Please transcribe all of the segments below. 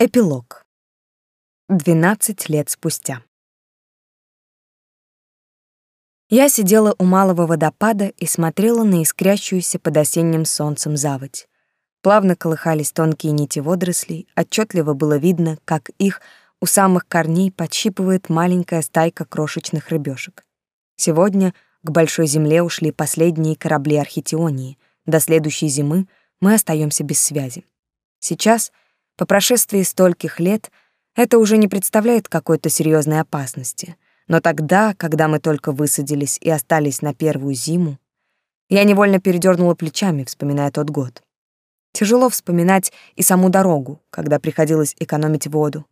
Эпилог. 12 лет спустя. Я сидела у малого водопада и смотрела на искрящуюся под осенним солнцем заводь. Плавно колыхались тонкие нити водорослей, отчетливо было видно, как их у самых корней подщипывает маленькая стайка крошечных рыбешек. Сегодня к большой земле ушли последние корабли Архитионии. До следующей зимы мы остаемся без связи. Сейчас — по прошествии стольких лет это уже не представляет какой-то серьезной опасности. Но тогда, когда мы только высадились и остались на первую зиму, я невольно передернула плечами, вспоминая тот год. Тяжело вспоминать и саму дорогу, когда приходилось экономить воду.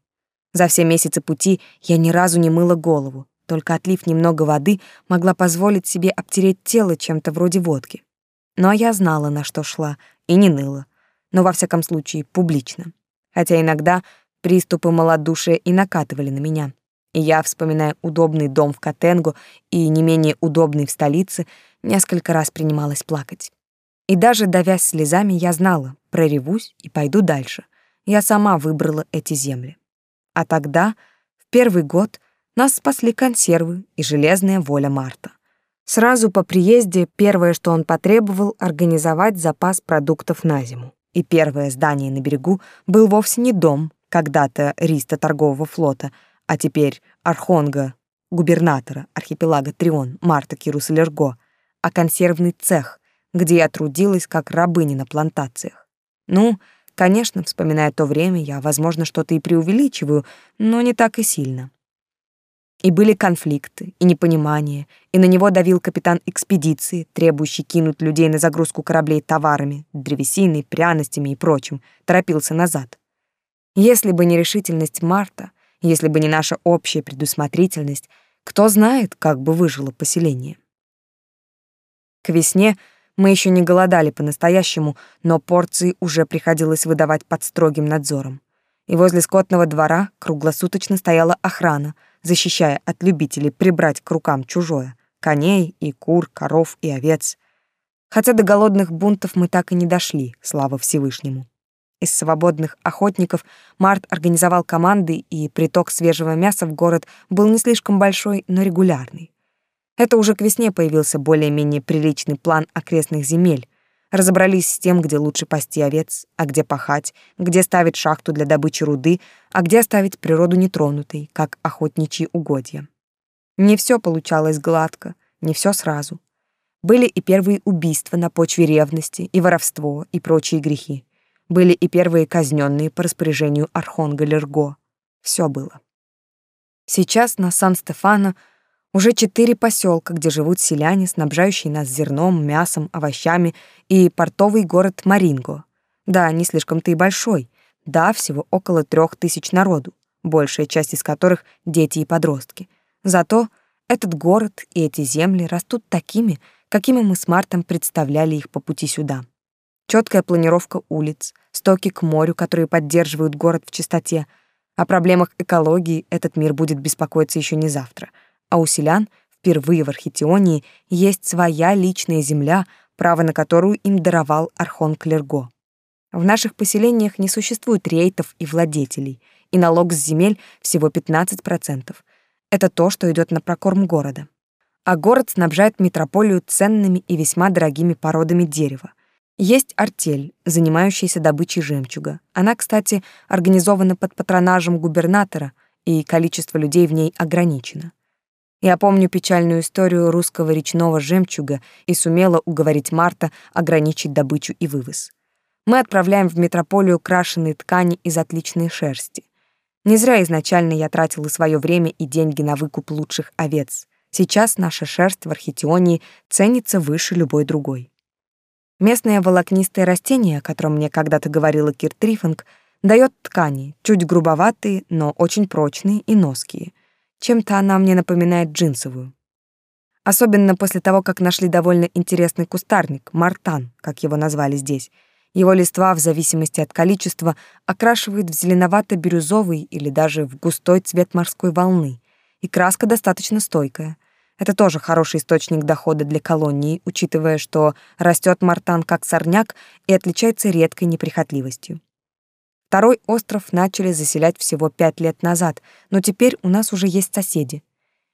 За все месяцы пути я ни разу не мыла голову, только отлив немного воды могла позволить себе обтереть тело чем-то вроде водки. Но я знала, на что шла, и не ныла, но во всяком случае публично хотя иногда приступы малодушия и накатывали на меня. И я, вспоминая удобный дом в Катенгу и не менее удобный в столице, несколько раз принималась плакать. И даже давясь слезами, я знала, проревусь и пойду дальше. Я сама выбрала эти земли. А тогда, в первый год, нас спасли консервы и железная воля Марта. Сразу по приезде первое, что он потребовал, организовать запас продуктов на зиму и первое здание на берегу был вовсе не дом, когда-то риста торгового флота, а теперь архонга, губернатора архипелага Трион Марта Кирус Лерго, а консервный цех, где я трудилась как рабыня на плантациях. Ну, конечно, вспоминая то время, я, возможно, что-то и преувеличиваю, но не так и сильно. И были конфликты, и непонимание, и на него давил капитан экспедиции, требующий кинуть людей на загрузку кораблей товарами, древесиной, пряностями и прочим, торопился назад. Если бы не решительность Марта, если бы не наша общая предусмотрительность, кто знает, как бы выжило поселение. К весне мы еще не голодали по-настоящему, но порции уже приходилось выдавать под строгим надзором. И возле скотного двора круглосуточно стояла охрана — защищая от любителей прибрать к рукам чужое — коней и кур, коров и овец. Хотя до голодных бунтов мы так и не дошли, слава Всевышнему. Из свободных охотников Март организовал команды, и приток свежего мяса в город был не слишком большой, но регулярный. Это уже к весне появился более-менее приличный план окрестных земель, Разобрались с тем, где лучше пасти овец, а где пахать, где ставить шахту для добычи руды, а где оставить природу нетронутой, как охотничьи угодья. Не все получалось гладко, не все сразу. Были и первые убийства на почве ревности, и воровство, и прочие грехи. Были и первые казненные по распоряжению Архонга Лерго. Все было. Сейчас на Сан-Стефано уже четыре поселка, где живут селяне, снабжающие нас зерном, мясом, овощами, и портовый город Маринго. Да, не слишком-то и большой. Да, всего около трех тысяч народу, большая часть из которых — дети и подростки. Зато этот город и эти земли растут такими, какими мы с Мартом представляли их по пути сюда. Четкая планировка улиц, стоки к морю, которые поддерживают город в чистоте. О проблемах экологии этот мир будет беспокоиться еще не завтра — а у селян впервые в Архитеонии есть своя личная земля, право на которую им даровал Архон Клерго. В наших поселениях не существует рейтов и владетелей, и налог с земель всего 15%. Это то, что идет на прокорм города. А город снабжает метрополию ценными и весьма дорогими породами дерева. Есть артель, занимающаяся добычей жемчуга. Она, кстати, организована под патронажем губернатора, и количество людей в ней ограничено. Я помню печальную историю русского речного жемчуга и сумела уговорить Марта ограничить добычу и вывоз. Мы отправляем в метрополию крашеные ткани из отличной шерсти. Не зря изначально я тратила свое время и деньги на выкуп лучших овец. Сейчас наша шерсть в Архитеонии ценится выше любой другой. Местное волокнистое растение, о котором мне когда-то говорила Кир Трифинг, дает ткани, чуть грубоватые, но очень прочные и ноские — чем-то она мне напоминает джинсовую. Особенно после того, как нашли довольно интересный кустарник, мартан, как его назвали здесь. Его листва, в зависимости от количества, окрашивают в зеленовато-бирюзовый или даже в густой цвет морской волны. И краска достаточно стойкая. Это тоже хороший источник дохода для колонии, учитывая, что растет мартан как сорняк и отличается редкой неприхотливостью. Второй остров начали заселять всего пять лет назад, но теперь у нас уже есть соседи.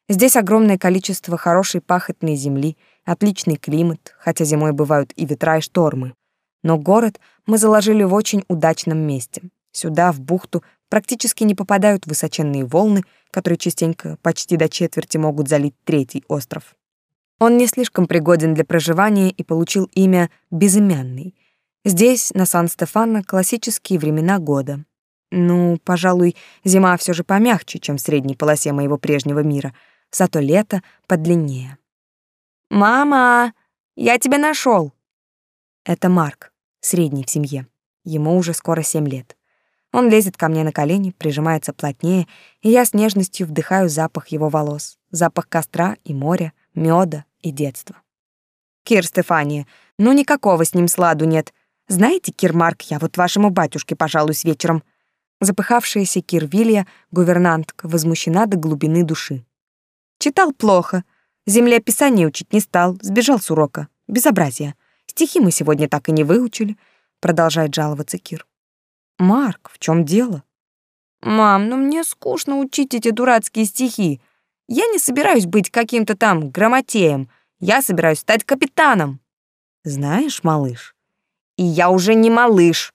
Здесь огромное количество хорошей пахотной земли, отличный климат, хотя зимой бывают и ветра, и штормы. Но город мы заложили в очень удачном месте. Сюда, в бухту, практически не попадают высоченные волны, которые частенько почти до четверти могут залить третий остров. Он не слишком пригоден для проживания и получил имя «Безымянный». Здесь, на Сан-Стефано, классические времена года. Ну, пожалуй, зима все же помягче, чем в средней полосе моего прежнего мира, зато лето подлиннее. «Мама, я тебя нашел. Это Марк, средний в семье. Ему уже скоро семь лет. Он лезет ко мне на колени, прижимается плотнее, и я с нежностью вдыхаю запах его волос, запах костра и моря, меда и детства. Кир Стефания, ну никакого с ним сладу нет. Знаете, Кир Марк, я вот вашему батюшке пожалуюсь вечером. Запыхавшаяся Кир Вилья, гувернантка, возмущена до глубины души. Читал плохо. Землеописание учить не стал, сбежал с урока. Безобразие. Стихи мы сегодня так и не выучили, продолжает жаловаться Кир. Марк, в чем дело? Мам, ну мне скучно учить эти дурацкие стихи. Я не собираюсь быть каким-то там грамотеем. Я собираюсь стать капитаном. Знаешь, малыш, и я уже не малыш.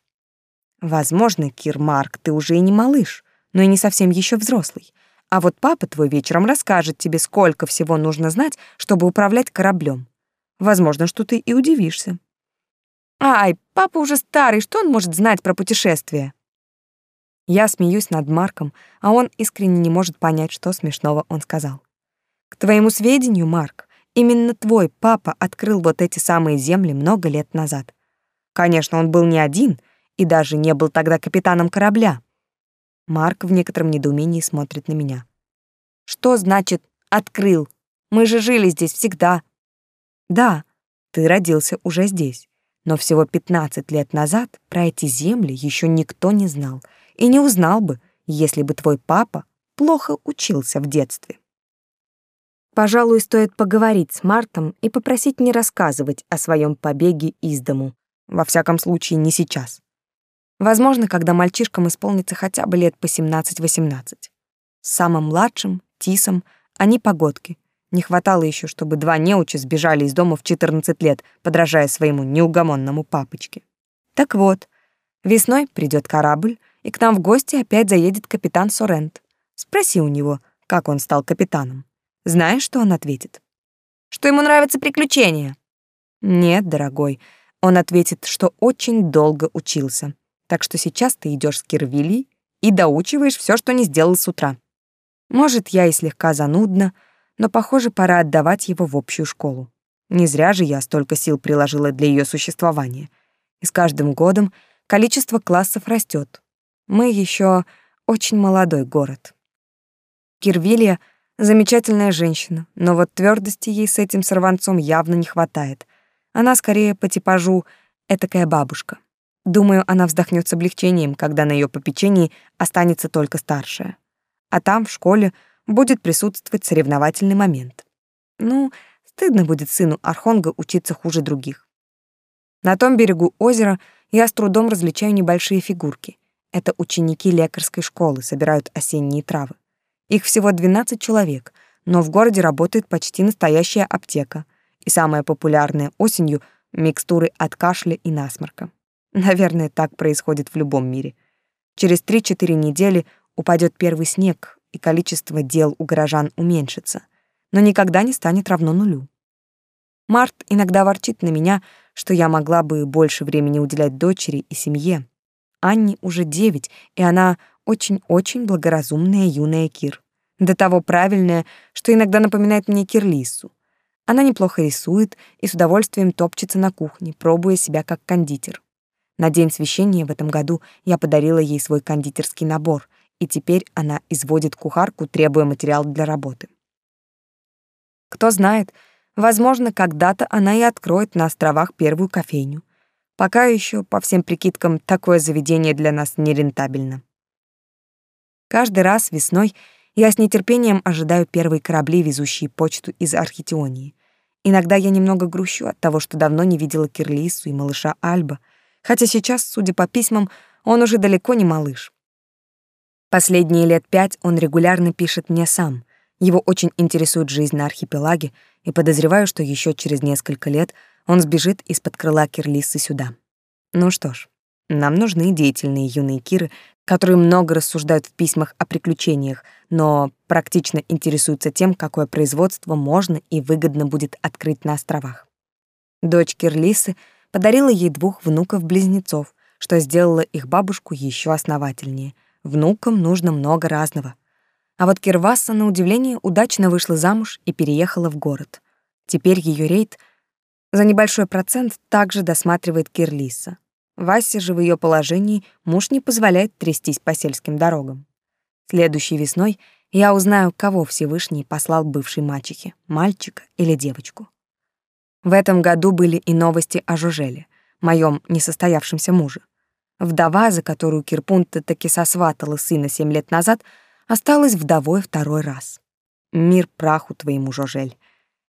Возможно, Кир Марк, ты уже и не малыш, но и не совсем еще взрослый. А вот папа твой вечером расскажет тебе, сколько всего нужно знать, чтобы управлять кораблем. Возможно, что ты и удивишься. Ай, папа уже старый, что он может знать про путешествия? Я смеюсь над Марком, а он искренне не может понять, что смешного он сказал. К твоему сведению, Марк, именно твой папа открыл вот эти самые земли много лет назад. Конечно, он был не один и даже не был тогда капитаном корабля. Марк в некотором недоумении смотрит на меня. Что значит «открыл»? Мы же жили здесь всегда. Да, ты родился уже здесь, но всего 15 лет назад про эти земли еще никто не знал и не узнал бы, если бы твой папа плохо учился в детстве. Пожалуй, стоит поговорить с Мартом и попросить не рассказывать о своем побеге из дому. Во всяком случае, не сейчас. Возможно, когда мальчишкам исполнится хотя бы лет по 17-18. С самым младшим, Тисом, они погодки. Не хватало еще, чтобы два неуча сбежали из дома в 14 лет, подражая своему неугомонному папочке. Так вот, весной придет корабль, и к нам в гости опять заедет капитан Сорент. Спроси у него, как он стал капитаном. Знаешь, что он ответит? Что ему нравятся приключения. Нет, дорогой, он ответит, что очень долго учился. Так что сейчас ты идешь с Кирвили и доучиваешь все, что не сделал с утра. Может, я и слегка занудна, но, похоже, пора отдавать его в общую школу. Не зря же я столько сил приложила для ее существования. И с каждым годом количество классов растет. Мы еще очень молодой город. Кирвилия — замечательная женщина, но вот твердости ей с этим сорванцом явно не хватает — она скорее по типажу этакая бабушка. Думаю, она вздохнет с облегчением, когда на ее попечении останется только старшая. А там, в школе, будет присутствовать соревновательный момент. Ну, стыдно будет сыну Архонга учиться хуже других. На том берегу озера я с трудом различаю небольшие фигурки. Это ученики лекарской школы собирают осенние травы. Их всего 12 человек, но в городе работает почти настоящая аптека — и самое популярное осенью — микстуры от кашля и насморка. Наверное, так происходит в любом мире. Через 3-4 недели упадет первый снег, и количество дел у горожан уменьшится, но никогда не станет равно нулю. Март иногда ворчит на меня, что я могла бы больше времени уделять дочери и семье. Анне уже девять, и она очень-очень благоразумная юная Кир. До того правильная, что иногда напоминает мне Кирлису. Она неплохо рисует и с удовольствием топчется на кухне, пробуя себя как кондитер. На день священия в этом году я подарила ей свой кондитерский набор, и теперь она изводит кухарку, требуя материал для работы. Кто знает, возможно, когда-то она и откроет на островах первую кофейню. Пока еще, по всем прикидкам, такое заведение для нас нерентабельно. Каждый раз весной я с нетерпением ожидаю первые корабли, везущие почту из Архитионии. Иногда я немного грущу от того, что давно не видела Кирлису и малыша Альба, хотя сейчас, судя по письмам, Он уже далеко не малыш. Последние лет пять он регулярно пишет мне сам. Его очень интересует жизнь на архипелаге, и подозреваю, что еще через несколько лет он сбежит из-под крыла Кирлисы сюда. Ну что ж, нам нужны деятельные юные Киры, которые много рассуждают в письмах о приключениях, но практично интересуются тем, какое производство можно и выгодно будет открыть на островах. Дочь Кирлисы подарила ей двух внуков-близнецов, что сделало их бабушку еще основательнее. Внукам нужно много разного. А вот Кирваса, на удивление, удачно вышла замуж и переехала в город. Теперь ее рейд за небольшой процент также досматривает Кирлиса. Васе же в ее положении муж не позволяет трястись по сельским дорогам. Следующей весной я узнаю, кого Всевышний послал бывшей мачехе, мальчика или девочку. В этом году были и новости о Жужеле, моем несостоявшемся муже. Вдова, за которую Кирпунта таки сосватала сына семь лет назад, осталась вдовой второй раз. Мир праху твоему, Жожель.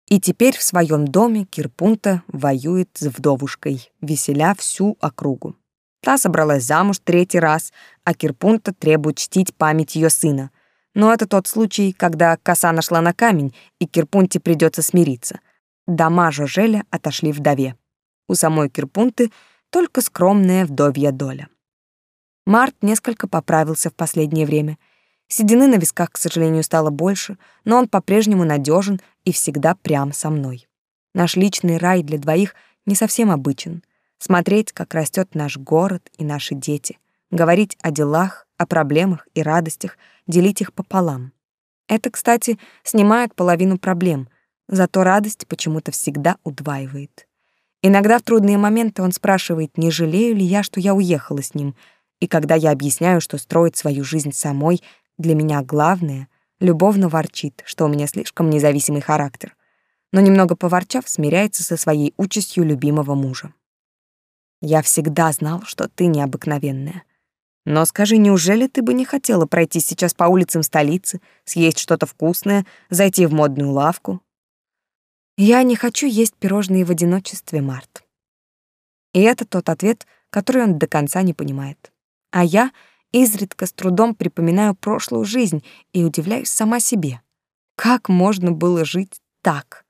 И теперь в своем доме Кирпунта воюет с вдовушкой, веселя всю округу. Та собралась замуж третий раз, а Кирпунта требует чтить память ее сына. Но это тот случай, когда коса нашла на камень, и Кирпунте придется смириться. Дома Жожеля отошли вдове. У самой Кирпунты только скромная вдовья доля. Март несколько поправился в последнее время. Седины на висках, к сожалению, стало больше, но он по-прежнему надежен и всегда прям со мной. Наш личный рай для двоих не совсем обычен. Смотреть, как растет наш город и наши дети, говорить о делах, о проблемах и радостях, делить их пополам. Это, кстати, снимает половину проблем, зато радость почему-то всегда удваивает. Иногда в трудные моменты он спрашивает, не жалею ли я, что я уехала с ним, и когда я объясняю, что строить свою жизнь самой для меня главное, любовно ворчит, что у меня слишком независимый характер, но немного поворчав, смиряется со своей участью любимого мужа. Я всегда знал, что ты необыкновенная. Но скажи, неужели ты бы не хотела пройти сейчас по улицам столицы, съесть что-то вкусное, зайти в модную лавку, я не хочу есть пирожные в одиночестве, Март. И это тот ответ, который он до конца не понимает. А я изредка с трудом припоминаю прошлую жизнь и удивляюсь сама себе. Как можно было жить так?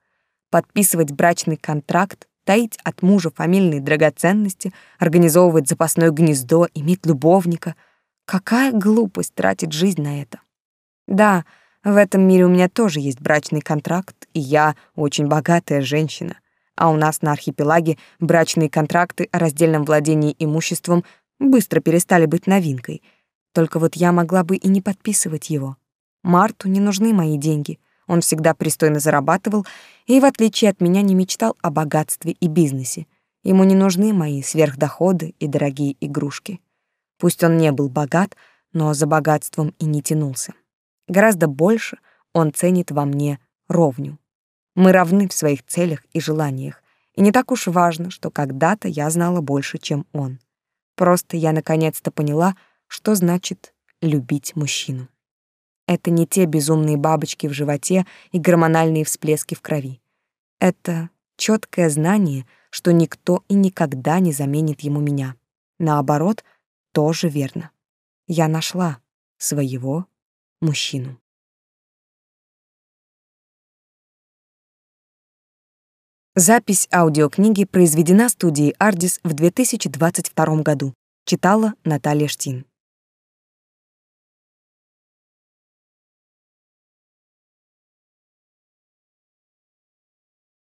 Подписывать брачный контракт, таить от мужа фамильные драгоценности, организовывать запасное гнездо, иметь любовника. Какая глупость тратить жизнь на это. Да, в этом мире у меня тоже есть брачный контракт, и я очень богатая женщина. А у нас на архипелаге брачные контракты о раздельном владении имуществом быстро перестали быть новинкой. Только вот я могла бы и не подписывать его. Марту не нужны мои деньги. Он всегда пристойно зарабатывал и, в отличие от меня, не мечтал о богатстве и бизнесе. Ему не нужны мои сверхдоходы и дорогие игрушки. Пусть он не был богат, но за богатством и не тянулся. Гораздо больше он ценит во мне ровню. Мы равны в своих целях и желаниях, и не так уж важно, что когда-то я знала больше, чем он. Просто я наконец-то поняла, что значит любить мужчину. Это не те безумные бабочки в животе и гормональные всплески в крови. Это четкое знание, что никто и никогда не заменит ему меня. Наоборот, тоже верно. Я нашла своего мужчину. Запись аудиокниги произведена студией Ardis в 2022 году. Читала Наталья Штин.